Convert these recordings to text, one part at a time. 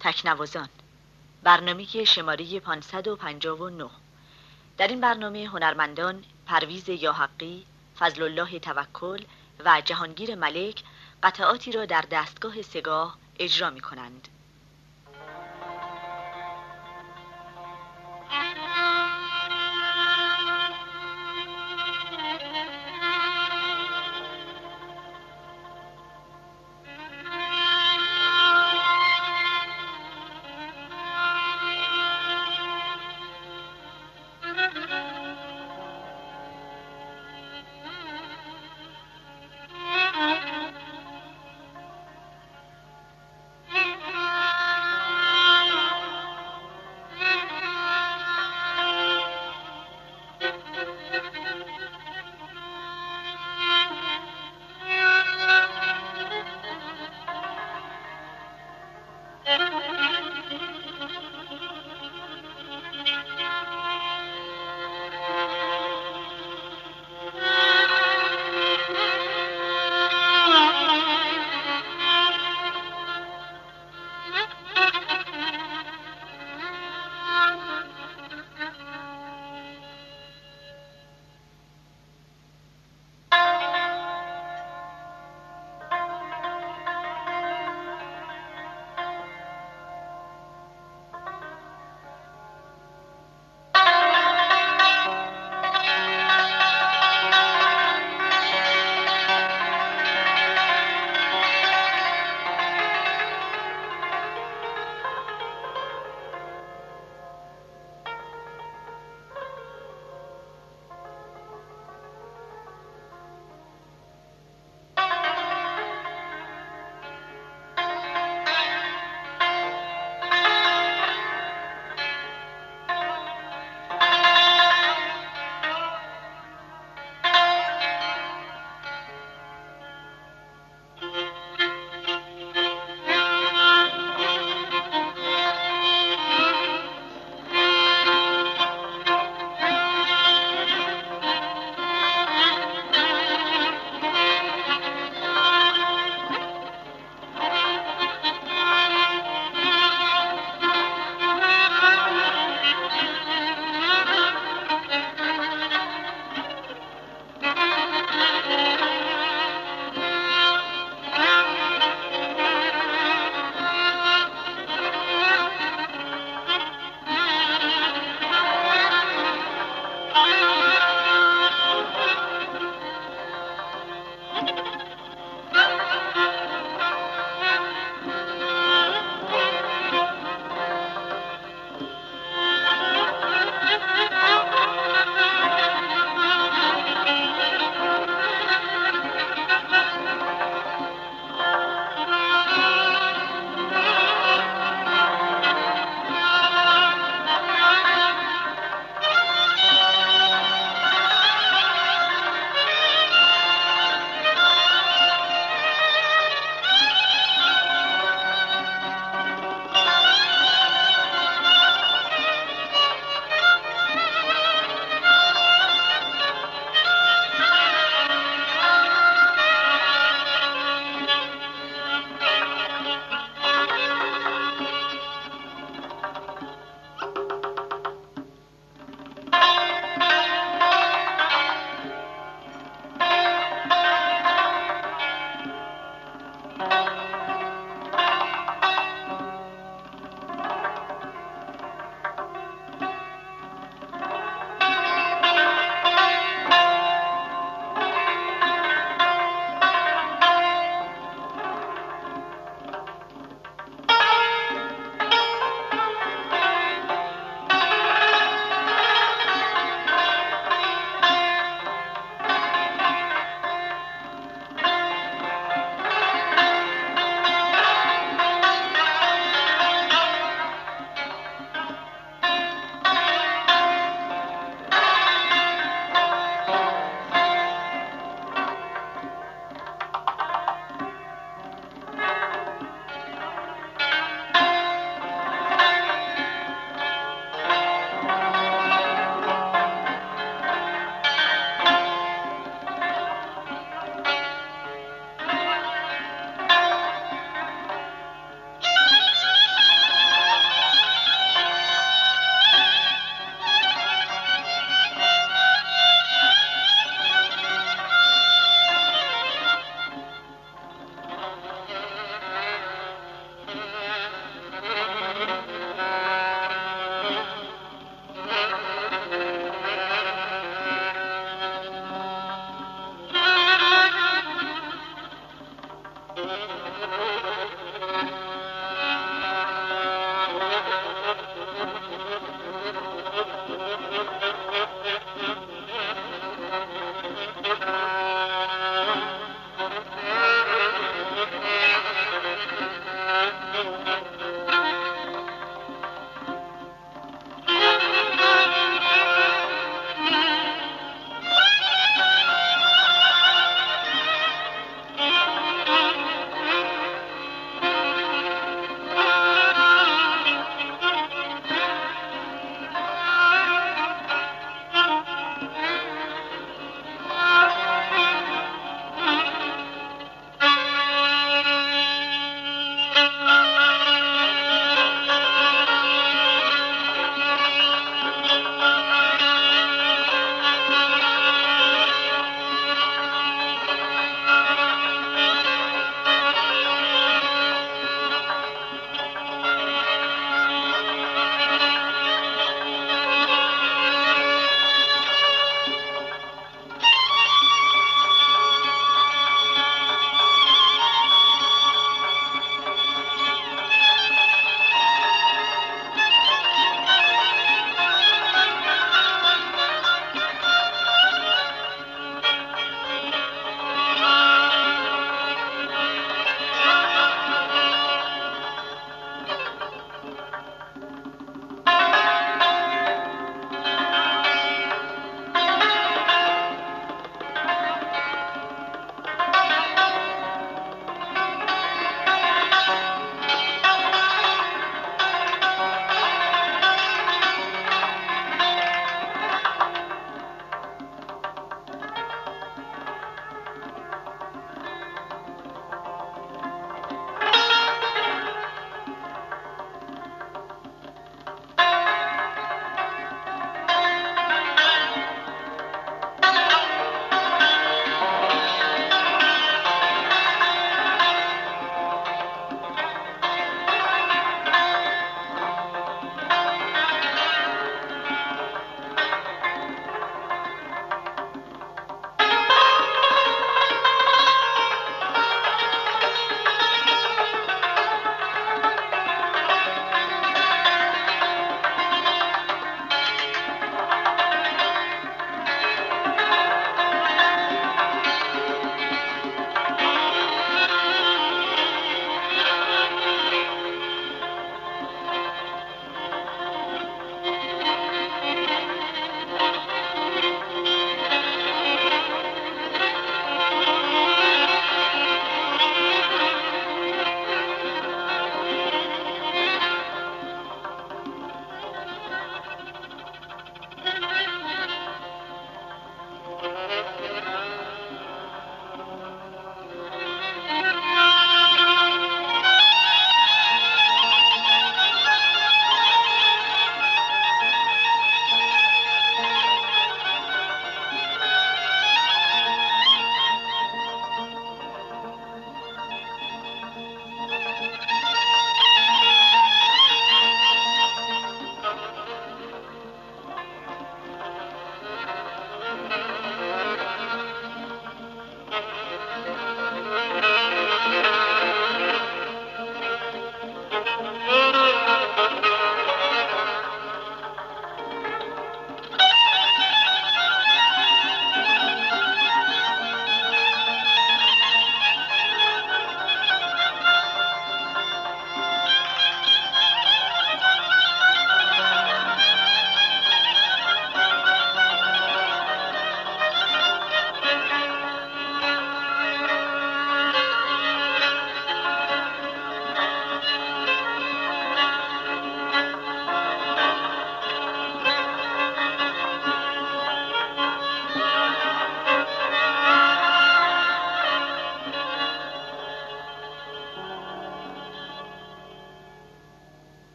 تکنوازان برنامه شماره 559 در این برنامه هنرمندان پرویز یاحقی، فضل الله توکل و جهانگیر ملک قطعاتی را در دستگاه سگاه اجرا می کنند.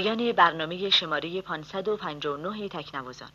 پایان برنامه شماره 559 تکنوازان.